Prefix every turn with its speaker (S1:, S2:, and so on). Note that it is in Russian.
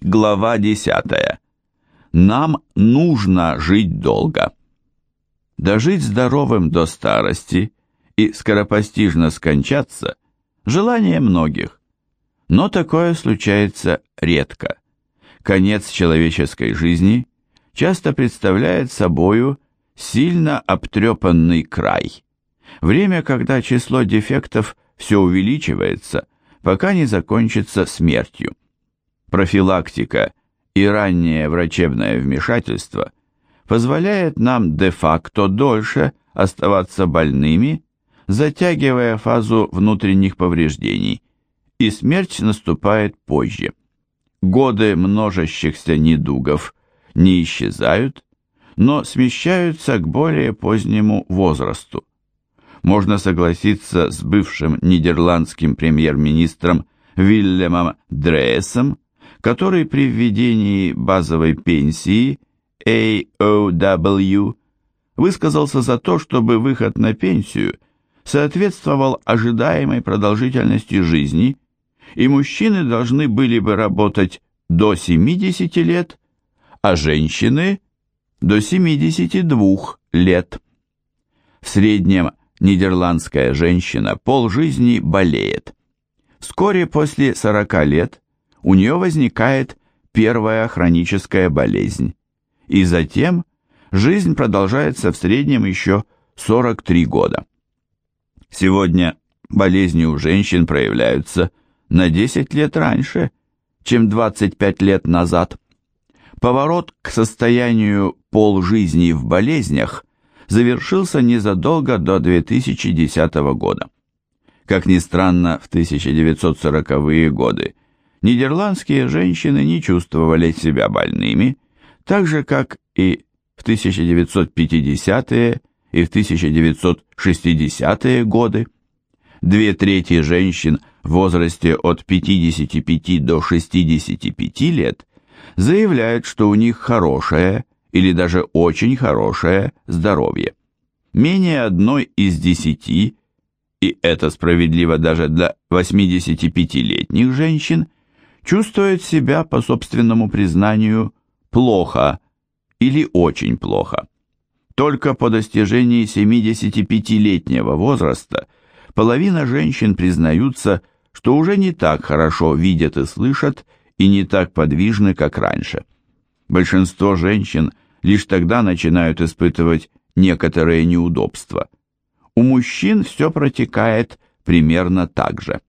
S1: Глава 10. Нам нужно жить долго. Дожить здоровым до старости и скоропостижно скончаться – желание многих. Но такое случается редко. Конец человеческой жизни часто представляет собою сильно обтрепанный край. Время, когда число дефектов все увеличивается, пока не закончится смертью профилактика и раннее врачебное вмешательство позволяет нам де-факто дольше оставаться больными, затягивая фазу внутренних повреждений, и смерть наступает позже. Годы множащихся недугов не исчезают, но смещаются к более позднему возрасту. Можно согласиться с бывшим нидерландским премьер-министром Вильямом Дреесом, который при введении базовой пенсии AOW высказался за то, чтобы выход на пенсию соответствовал ожидаемой продолжительности жизни, и мужчины должны были бы работать до 70 лет, а женщины до 72 лет. В среднем нидерландская женщина полжизни болеет. Вскоре после 40 лет у нее возникает первая хроническая болезнь, и затем жизнь продолжается в среднем еще 43 года. Сегодня болезни у женщин проявляются на 10 лет раньше, чем 25 лет назад. Поворот к состоянию полжизни в болезнях завершился незадолго до 2010 года. Как ни странно, в 1940-е годы нидерландские женщины не чувствовали себя больными, так же, как и в 1950-е и в 1960-е годы. Две трети женщин в возрасте от 55 до 65 лет заявляют, что у них хорошее или даже очень хорошее здоровье. Менее одной из десяти, и это справедливо даже для 85-летних женщин, чувствует себя, по собственному признанию, плохо или очень плохо. Только по достижении 75-летнего возраста половина женщин признаются, что уже не так хорошо видят и слышат, и не так подвижны, как раньше. Большинство женщин лишь тогда начинают испытывать некоторые неудобства. У мужчин все протекает примерно так же.